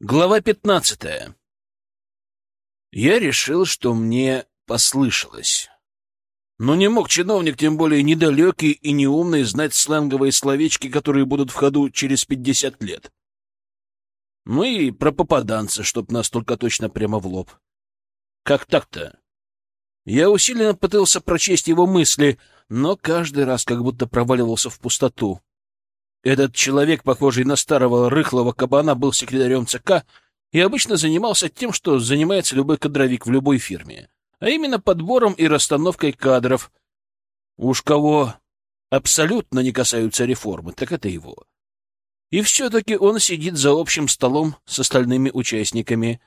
Глава пятнадцатая. Я решил, что мне послышалось. Но не мог чиновник, тем более недалекий и неумный, знать сленговые словечки, которые будут в ходу через пятьдесят лет. Ну и про попаданца, чтоб нас только точно прямо в лоб. Как так-то? Я усиленно пытался прочесть его мысли, но каждый раз как будто проваливался в пустоту. Этот человек, похожий на старого рыхлого кабана, был секретарем ЦК и обычно занимался тем, что занимается любой кадровик в любой фирме, а именно подбором и расстановкой кадров. Уж кого абсолютно не касаются реформы, так это его. И все-таки он сидит за общим столом с остальными участниками.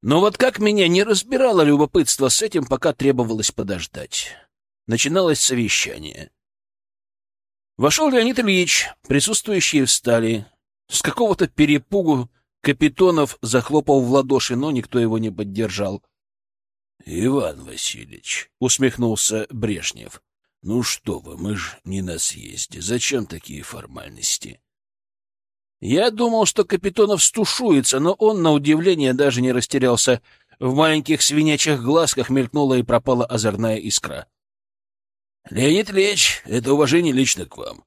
Но вот как меня не разбирало любопытство с этим, пока требовалось подождать. Начиналось совещание. Вошел Леонид Ильич, присутствующие встали. С какого-то перепугу Капитонов захлопал в ладоши, но никто его не поддержал. — Иван Васильевич, — усмехнулся Брежнев, — ну что вы, мы ж не на съезде. Зачем такие формальности? Я думал, что Капитонов стушуется, но он, на удивление, даже не растерялся. В маленьких свинячьих глазках мелькнула и пропала озорная искра. — Леонид Ильич, это уважение лично к вам.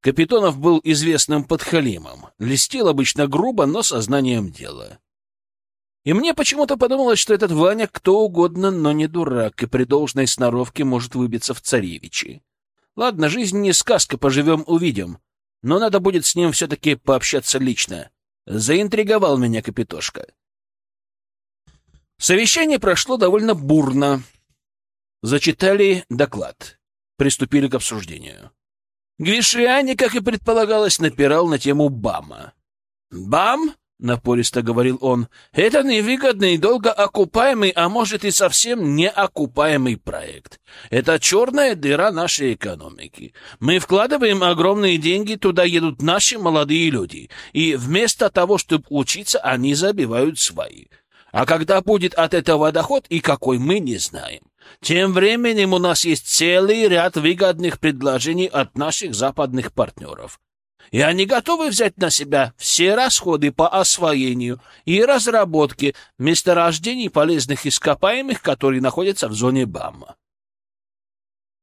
Капитонов был известным подхалимом, листил обычно грубо, но сознанием дела. И мне почему-то подумалось, что этот Ваня кто угодно, но не дурак, и при должной сноровке может выбиться в царевичи. Ладно, жизнь не сказка, поживем — увидим. Но надо будет с ним все-таки пообщаться лично. Заинтриговал меня Капитошка. Совещание прошло довольно бурно. Зачитали доклад приступили к обсуждению. Гвишиани, как и предполагалось, напирал на тему БАМа. «БАМ?» — напористо говорил он. «Это невыгодный, долго окупаемый, а может и совсем неокупаемый проект. Это черная дыра нашей экономики. Мы вкладываем огромные деньги, туда едут наши молодые люди, и вместо того, чтобы учиться, они забивают свои. А когда будет от этого доход и какой, мы не знаем. Тем временем у нас есть целый ряд выгодных предложений от наших западных партнеров. И они готовы взять на себя все расходы по освоению и разработке месторождений полезных ископаемых, которые находятся в зоне БАМа.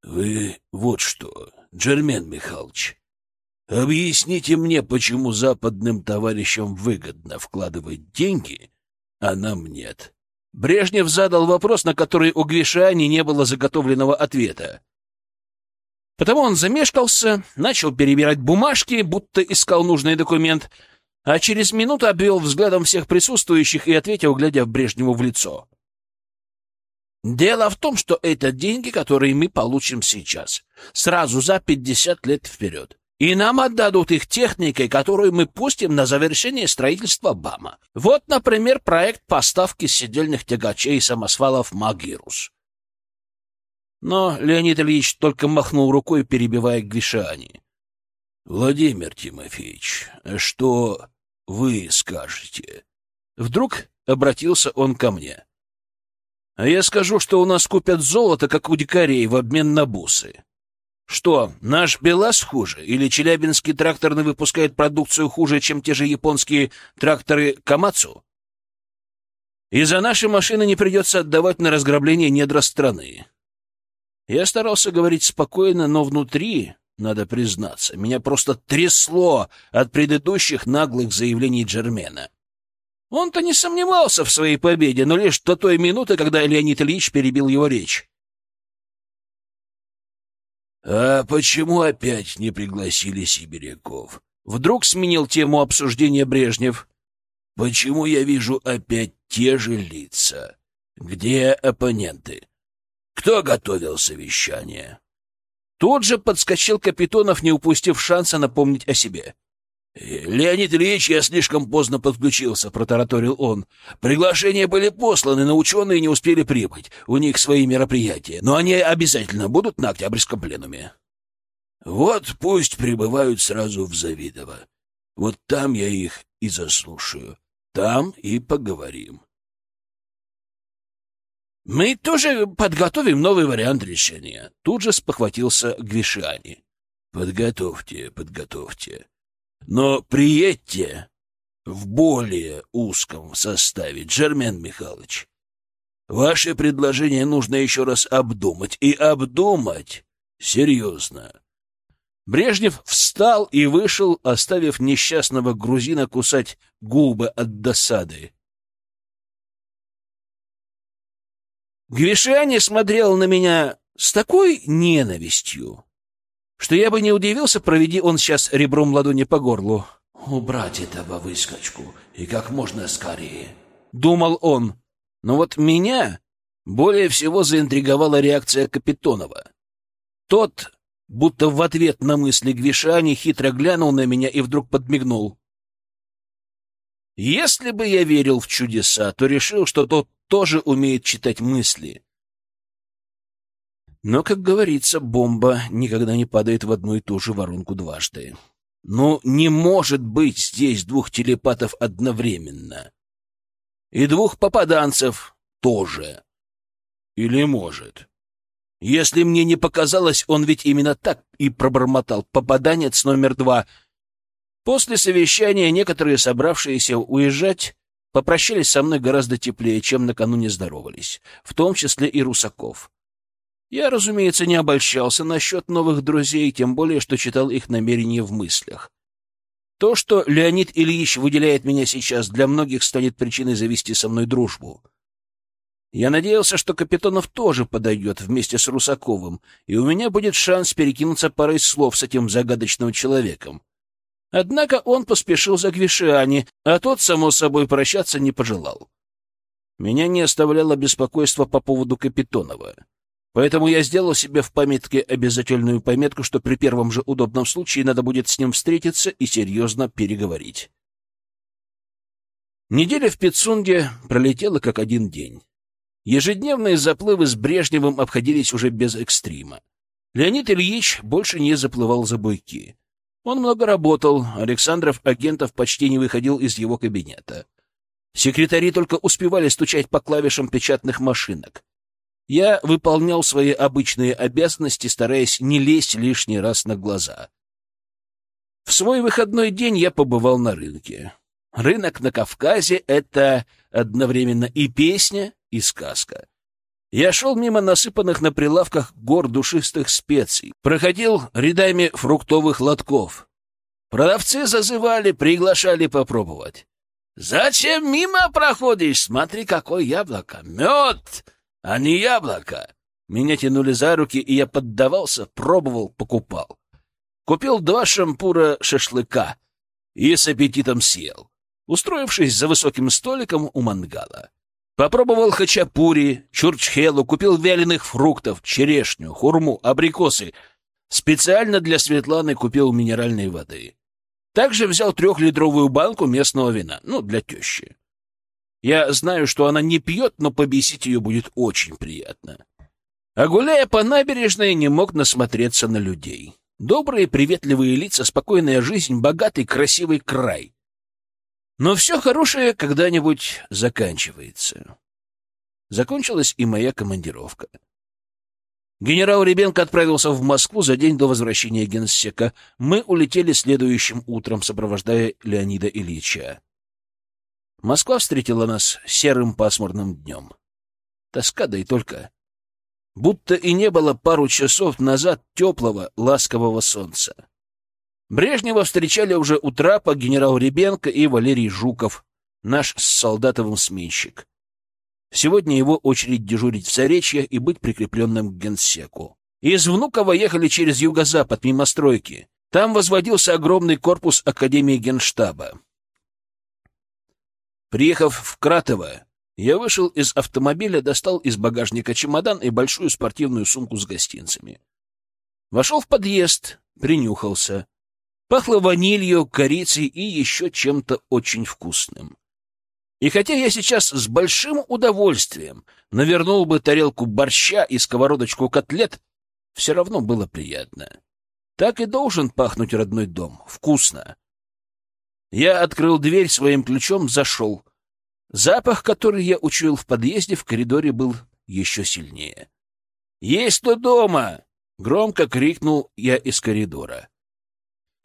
Вы вот что, Джермен Михайлович, объясните мне, почему западным товарищам выгодно вкладывать деньги, а нам нет. Брежнев задал вопрос, на который у Гвишани не было заготовленного ответа. Потому он замешкался, начал перебирать бумажки, будто искал нужный документ, а через минуту обвел взглядом всех присутствующих и ответил, глядя Брежневу в лицо. «Дело в том, что это деньги, которые мы получим сейчас, сразу за пятьдесят лет вперед. И нам отдадут их техникой, которую мы пустим на завершение строительства БАМа. Вот, например, проект поставки сидельных тягачей и самосвалов «Магирус». Но Леонид Ильич только махнул рукой, перебивая Гвишани. — Владимир Тимофеевич, что вы скажете? Вдруг обратился он ко мне. — А я скажу, что у нас купят золото, как у дикарей, в обмен на бусы. Что, наш БелАЗ хуже? Или Челябинский тракторный выпускает продукцию хуже, чем те же японские тракторы Камацу? И за наши машины не придется отдавать на разграбление недра страны. Я старался говорить спокойно, но внутри, надо признаться, меня просто трясло от предыдущих наглых заявлений Джермена. Он-то не сомневался в своей победе, но лишь до той минуты, когда Леонид Ильич перебил его речь. «А почему опять не пригласили сибиряков?» Вдруг сменил тему обсуждения Брежнев. «Почему я вижу опять те же лица? Где оппоненты? Кто готовил совещание?» Тут же подскочил Капитонов, не упустив шанса напомнить о себе. «Леонид Ильич, я слишком поздно подключился», — протараторил он. «Приглашения были посланы, но ученые не успели прибыть. У них свои мероприятия. Но они обязательно будут на Октябрьском пленуме». «Вот пусть прибывают сразу в Завидово. Вот там я их и заслушаю. Там и поговорим». «Мы тоже подготовим новый вариант решения», — тут же спохватился Гвишани. «Подготовьте, подготовьте», но приедьте в более узком составе, Джермен Михайлович. Ваше предложение нужно еще раз обдумать, и обдумать серьезно. Брежнев встал и вышел, оставив несчастного грузина кусать губы от досады. Гвишани смотрел на меня с такой ненавистью, что я бы не удивился, проведи он сейчас ребром ладони по горлу. «Убрать этого выскочку, и как можно скорее», — думал он. Но вот меня более всего заинтриговала реакция Капитонова. Тот, будто в ответ на мысли Гвишани, хитро глянул на меня и вдруг подмигнул. Если бы я верил в чудеса, то решил, что тот тоже умеет читать мысли. Но, как говорится, бомба никогда не падает в одну и ту же воронку дважды. Ну, не может быть здесь двух телепатов одновременно. И двух попаданцев тоже. Или может. Если мне не показалось, он ведь именно так и пробормотал. Попаданец номер два. После совещания некоторые собравшиеся уезжать попрощались со мной гораздо теплее, чем накануне здоровались, в том числе и Русаков. Я, разумеется, не обольщался насчет новых друзей, тем более, что читал их намерения в мыслях. То, что Леонид Ильич выделяет меня сейчас, для многих станет причиной завести со мной дружбу. Я надеялся, что Капитонов тоже подойдет вместе с Русаковым, и у меня будет шанс перекинуться парой слов с этим загадочным человеком. Однако он поспешил за Гвишиани, а тот, само собой, прощаться не пожелал. Меня не оставляло беспокойство по поводу Капитонова. Поэтому я сделал себе в памятке обязательную пометку, что при первом же удобном случае надо будет с ним встретиться и серьезно переговорить. Неделя в Пицунде пролетела как один день. Ежедневные заплывы с Брежневым обходились уже без экстрима. Леонид Ильич больше не заплывал за буйки. Он много работал, Александров агентов почти не выходил из его кабинета. Секретари только успевали стучать по клавишам печатных машинок. Я выполнял свои обычные обязанности, стараясь не лезть лишний раз на глаза. В свой выходной день я побывал на рынке. Рынок на Кавказе — это одновременно и песня, и сказка. Я шел мимо насыпанных на прилавках гор душистых специй, проходил рядами фруктовых лотков. Продавцы зазывали, приглашали попробовать. «Зачем мимо проходишь? Смотри, какое яблоко! Мед! А не яблоко. Меня тянули за руки, и я поддавался, пробовал, покупал. Купил два шампура шашлыка и с аппетитом съел, устроившись за высоким столиком у мангала. Попробовал хачапури, чурчхелу, купил вяленых фруктов, черешню, хурму, абрикосы. Специально для Светланы купил минеральной воды. Также взял трехлитровую банку местного вина, ну, для тещи. Я знаю, что она не пьет, но побесить ее будет очень приятно. А гуляя по набережной, не мог насмотреться на людей. Добрые, приветливые лица, спокойная жизнь, богатый, красивый край. Но все хорошее когда-нибудь заканчивается. Закончилась и моя командировка. Генерал Ребенко отправился в Москву за день до возвращения генсека. Мы улетели следующим утром, сопровождая Леонида Ильича. Москва встретила нас серым пасмурным днем. Тоска, да и только. Будто и не было пару часов назад теплого, ласкового солнца. Брежнева встречали уже у трапа генерал Ребенко и Валерий Жуков, наш с солдатовым сменщик. Сегодня его очередь дежурить в Заречье и быть прикрепленным к генсеку. Из Внуково ехали через юго-запад, мимо стройки. Там возводился огромный корпус Академии Генштаба. Приехав в Кратово, я вышел из автомобиля, достал из багажника чемодан и большую спортивную сумку с гостинцами. Вошел в подъезд, принюхался. Пахло ванилью, корицей и еще чем-то очень вкусным. И хотя я сейчас с большим удовольствием навернул бы тарелку борща и сковородочку котлет, все равно было приятно. Так и должен пахнуть родной дом. Вкусно. Я открыл дверь своим ключом, зашел. Запах, который я учуял в подъезде, в коридоре был еще сильнее. «Есть кто дома!» — громко крикнул я из коридора.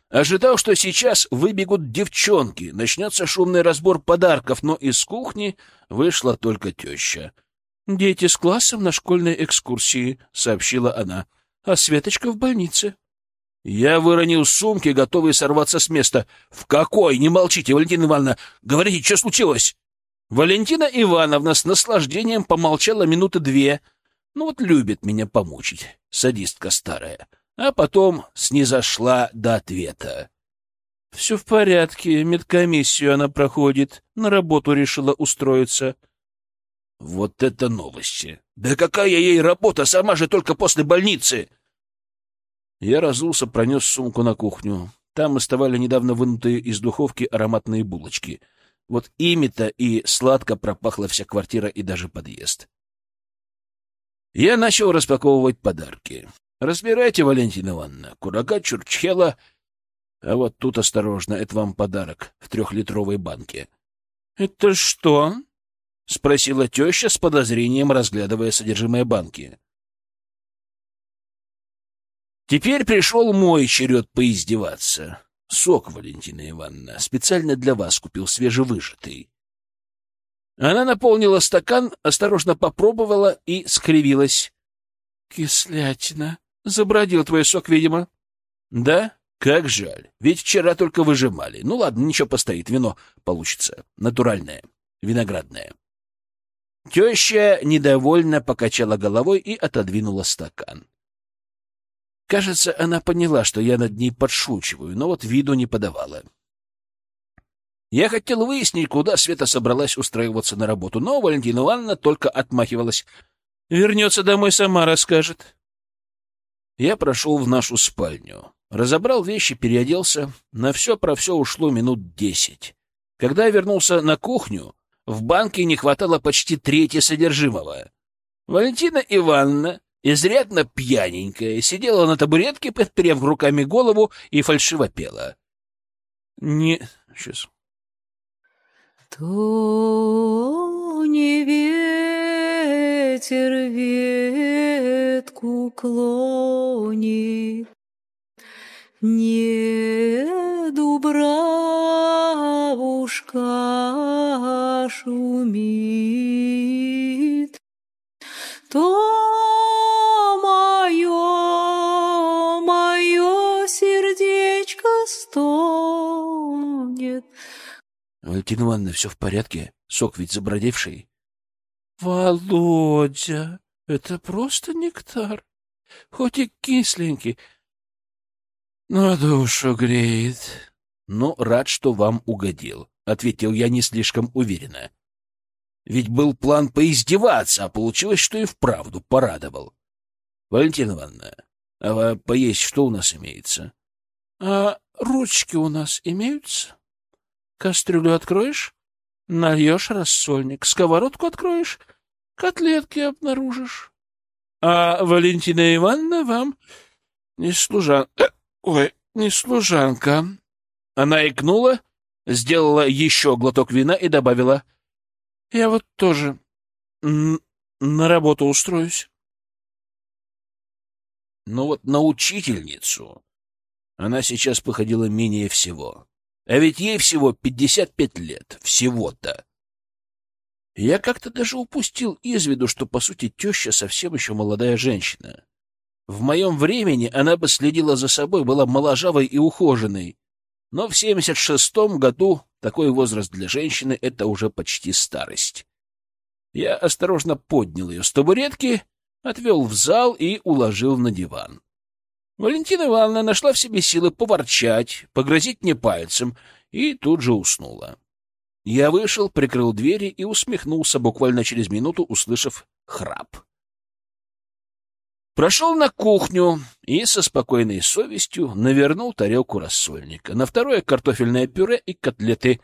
Ожидал, что сейчас выбегут девчонки, начнется шумный разбор подарков, но из кухни вышла только теща. «Дети с классом на школьной экскурсии», — сообщила она. «А Светочка в больнице». Я выронил сумки, готовый сорваться с места. «В какой? Не молчите, Валентина Ивановна! Говорите, что случилось?» Валентина Ивановна с наслаждением помолчала минуты две. Ну вот любит меня помучить, садистка старая а потом снизошла до ответа. — Все в порядке, медкомиссию она проходит, на работу решила устроиться. — Вот это новости! Да какая ей работа, сама же только после больницы! Я разулся, пронес сумку на кухню. Там оставали недавно вынутые из духовки ароматные булочки. Вот ими-то и сладко пропахла вся квартира и даже подъезд. Я начал распаковывать подарки. Разбирайте, Валентина Ивановна, курага чурчхела. А вот тут осторожно, это вам подарок в трехлитровой банке. — Это что? — спросила теща с подозрением, разглядывая содержимое банки. Теперь пришел мой черед поиздеваться. Сок, Валентина Ивановна, специально для вас купил свежевыжатый. Она наполнила стакан, осторожно попробовала и скривилась. — Кислятина, Забродил твой сок, видимо. Да? Как жаль. Ведь вчера только выжимали. Ну ладно, ничего постоит. Вино получится. Натуральное. Виноградное. Теща недовольно покачала головой и отодвинула стакан. Кажется, она поняла, что я над ней подшучиваю, но вот виду не подавала. Я хотел выяснить, куда Света собралась устраиваться на работу, но Валентина Ивановна только отмахивалась. «Вернется домой, сама расскажет». Я прошел в нашу спальню, разобрал вещи, переоделся. На все про все ушло минут десять. Когда я вернулся на кухню, в банке не хватало почти трети содержимого. Валентина Ивановна, изрядно пьяненькая, сидела на табуретке, подперев руками голову и фальшиво пела. Не... Сейчас. То не ветер ветку клонит, Не дубравушка шумит, Валентина Ивановна, все в порядке? Сок ведь забродевший. Володя, это просто нектар. Хоть и кисленький, но душу греет. Ну, рад, что вам угодил, — ответил я не слишком уверенно. Ведь был план поиздеваться, а получилось, что и вправду порадовал. Валентина Ивановна, а поесть что у нас имеется? А ручки у нас имеются? Кастрюлю откроешь, нальешь рассольник, сковородку откроешь, котлетки обнаружишь. А Валентина Ивановна вам не служанка... Ой, не служанка. Она икнула, сделала еще глоток вина и добавила. Я вот тоже на работу устроюсь. Ну вот на учительницу она сейчас походила менее всего. А ведь ей всего пятьдесят пять лет. Всего-то. Я как-то даже упустил из виду, что, по сути, теща совсем еще молодая женщина. В моем времени она бы следила за собой, была моложавой и ухоженной. Но в семьдесят шестом году такой возраст для женщины — это уже почти старость. Я осторожно поднял ее с табуретки, отвел в зал и уложил на диван. Валентина Ивановна нашла в себе силы поворчать, погрозить мне пальцем и тут же уснула. Я вышел, прикрыл двери и усмехнулся, буквально через минуту услышав храп. Прошел на кухню и со спокойной совестью навернул тарелку рассольника, на второе картофельное пюре и котлеты.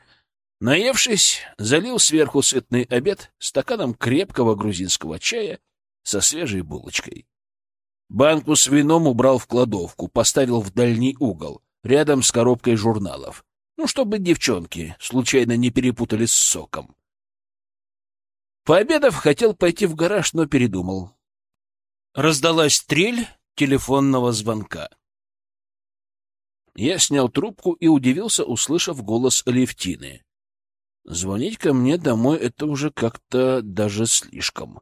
Наевшись, залил сверху сытный обед стаканом крепкого грузинского чая со свежей булочкой. Банку с вином убрал в кладовку, поставил в дальний угол, рядом с коробкой журналов. Ну, чтобы девчонки случайно не перепутали с соком. Пообедав, хотел пойти в гараж, но передумал. Раздалась трель телефонного звонка. Я снял трубку и удивился, услышав голос Левтины. Звонить ко мне домой — это уже как-то даже слишком.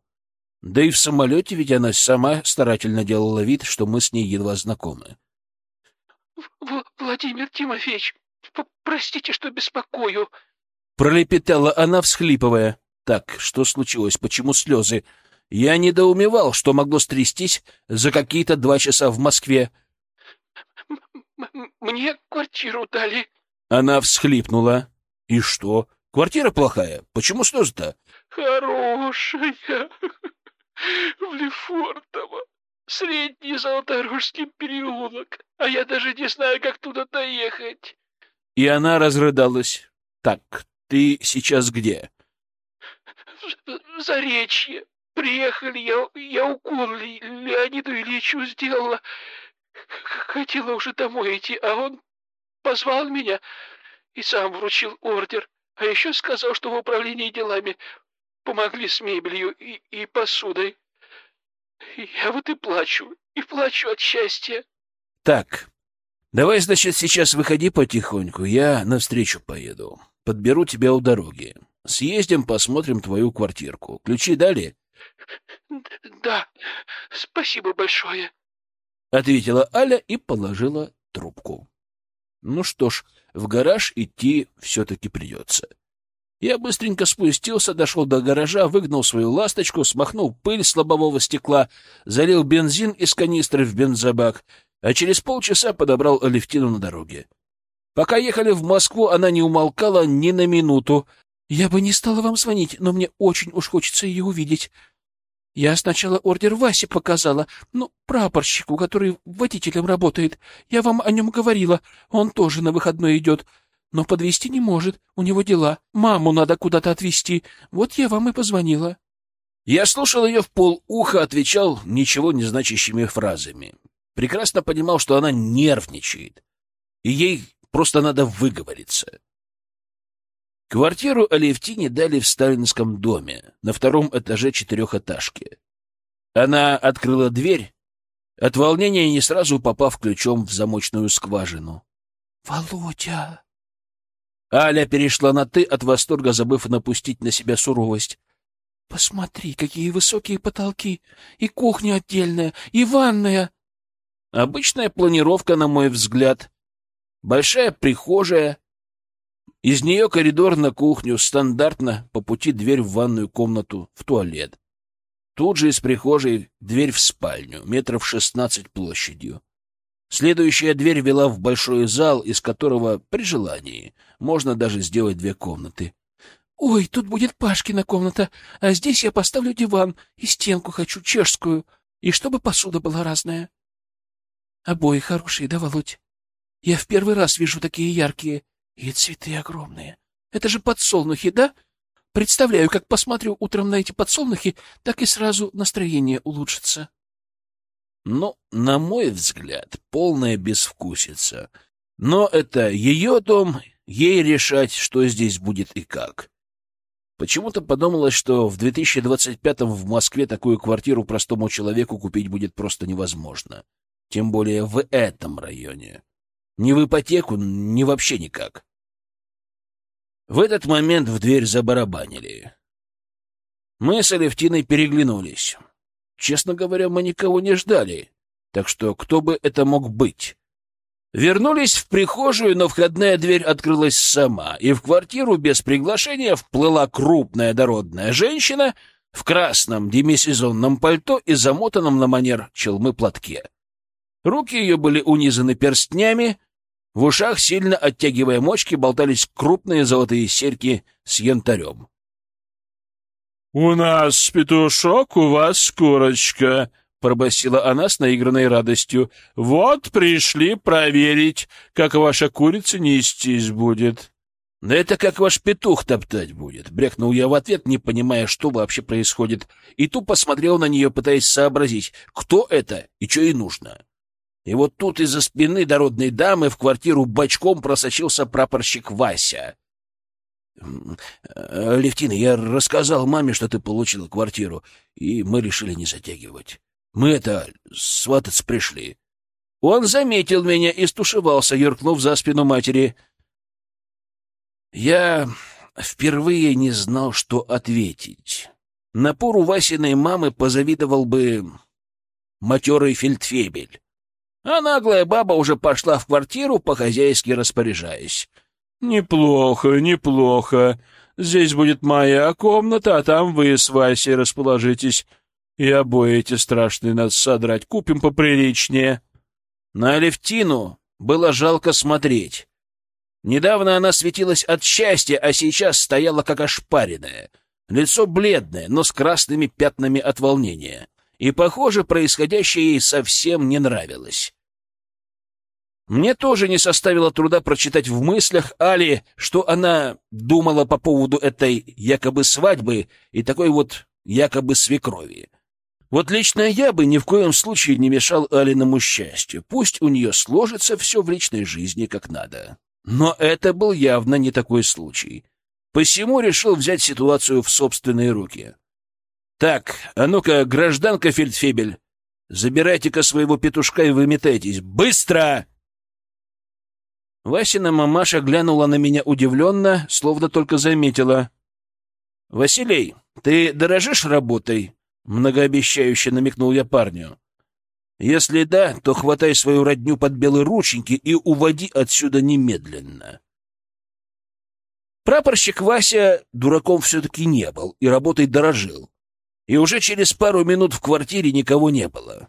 Да и в самолете ведь она сама старательно делала вид, что мы с ней едва знакомы. Владимир Тимофеевич, простите, что беспокою. Пролепетала она, всхлипывая. Так, что случилось? Почему слезы? Я недоумевал, что могло стрястись за какие-то два часа в Москве. Мне квартиру дали. Она всхлипнула. И что? Квартира плохая? Почему слезы-то? Хорошая. В Лефортово. Средний Золоторожский переулок. А я даже не знаю, как туда доехать. И она разрыдалась. Так, ты сейчас где? В Заречье. Приехали, я, я укол Леониду Ильичу сделала. Хотела уже домой идти, а он позвал меня и сам вручил ордер. А еще сказал, что в управлении делами помогли с мебелью и, и посудой. Я вот и плачу, и плачу от счастья. Так, давай, значит, сейчас выходи потихоньку, я навстречу поеду. Подберу тебя у дороги. Съездим, посмотрим твою квартирку. Ключи дали? Да, спасибо большое. Ответила Аля и положила трубку. Ну что ж, в гараж идти все-таки придется. Я быстренько спустился, дошел до гаража, выгнал свою ласточку, смахнул пыль с лобового стекла, залил бензин из канистры в бензобак, а через полчаса подобрал Алевтину на дороге. Пока ехали в Москву, она не умолкала ни на минуту. «Я бы не стала вам звонить, но мне очень уж хочется ее увидеть. Я сначала ордер Васе показала, ну, прапорщику, который водителем работает. Я вам о нем говорила, он тоже на выходной идет. Но подвести не может, у него дела. Маму надо куда-то отвезти. Вот я вам и позвонила. Я слушал ее в полуха, отвечал ничего не значащими фразами. Прекрасно понимал, что она нервничает, и ей просто надо выговориться. Квартиру Алевтине дали в сталинском доме, на втором этаже четырехэтажки. Она открыла дверь, от волнения не сразу попав ключом в замочную скважину. — Володя! Аля перешла на «ты» от восторга, забыв напустить на себя суровость. — Посмотри, какие высокие потолки! И кухня отдельная, и ванная! Обычная планировка, на мой взгляд. Большая прихожая, из нее коридор на кухню, стандартно по пути дверь в ванную комнату, в туалет. Тут же из прихожей дверь в спальню, метров шестнадцать площадью. Следующая дверь вела в большой зал, из которого, при желании, можно даже сделать две комнаты. «Ой, тут будет Пашкина комната, а здесь я поставлю диван и стенку хочу, чешскую, и чтобы посуда была разная». «Обои хорошие, да, Володь? Я в первый раз вижу такие яркие. И цветы огромные. Это же подсолнухи, да? Представляю, как посмотрю утром на эти подсолнухи, так и сразу настроение улучшится. Ну, на мой взгляд, полная безвкусица. Но это ее дом, ей решать, что здесь будет и как. Почему-то подумалось, что в 2025-м в Москве такую квартиру простому человеку купить будет просто невозможно. Тем более в этом районе. Ни в ипотеку, ни вообще никак. В этот момент в дверь забарабанили. Мы с Алевтиной переглянулись. Честно говоря, мы никого не ждали, так что кто бы это мог быть? Вернулись в прихожую, но входная дверь открылась сама, и в квартиру без приглашения вплыла крупная дородная женщина в красном демисезонном пальто и замотанном на манер челмы платке. Руки ее были унизаны перстнями, в ушах, сильно оттягивая мочки, болтались крупные золотые серьги с янтарем. — У нас петушок, у вас курочка, — пробасила она с наигранной радостью. — Вот пришли проверить, как ваша курица нестись будет. — это как ваш петух топтать будет, — брякнул я в ответ, не понимая, что вообще происходит, и тупо смотрел на нее, пытаясь сообразить, кто это и что ей нужно. И вот тут из-за спины дородной дамы в квартиру бочком просочился прапорщик Вася. «Э, — Левтина, я рассказал маме, что ты получила квартиру, и мы решили не затягивать. Мы это, свататься пришли. Он заметил меня и стушевался, юркнув за спину матери. Я впервые не знал, что ответить. Напору Васиной мамы позавидовал бы матерый фельдфебель. А наглая баба уже пошла в квартиру, по-хозяйски распоряжаясь. «Неплохо, неплохо. Здесь будет моя комната, а там вы с Васей расположитесь. И обои эти страшные надо содрать, купим поприличнее». На Алевтину было жалко смотреть. Недавно она светилась от счастья, а сейчас стояла как ошпаренная. Лицо бледное, но с красными пятнами от волнения. И, похоже, происходящее ей совсем не нравилось. Мне тоже не составило труда прочитать в мыслях Али, что она думала по поводу этой якобы свадьбы и такой вот якобы свекрови. Вот лично я бы ни в коем случае не мешал Алиному счастью. Пусть у нее сложится все в личной жизни как надо. Но это был явно не такой случай. Посему решил взять ситуацию в собственные руки. «Так, а ну-ка, гражданка Фельдфебель, забирайте-ка своего петушка и выметайтесь. Быстро!» Васина мамаша глянула на меня удивленно, словно только заметила. «Василий, ты дорожишь работой?» — многообещающе намекнул я парню. Если да, то хватай свою родню под белые рученьки и уводи отсюда немедленно. Прапорщик Вася дураком все-таки не был и работой дорожил. И уже через пару минут в квартире никого не было.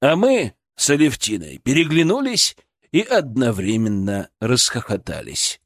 А мы с Алевтиной переглянулись и одновременно расхохотались.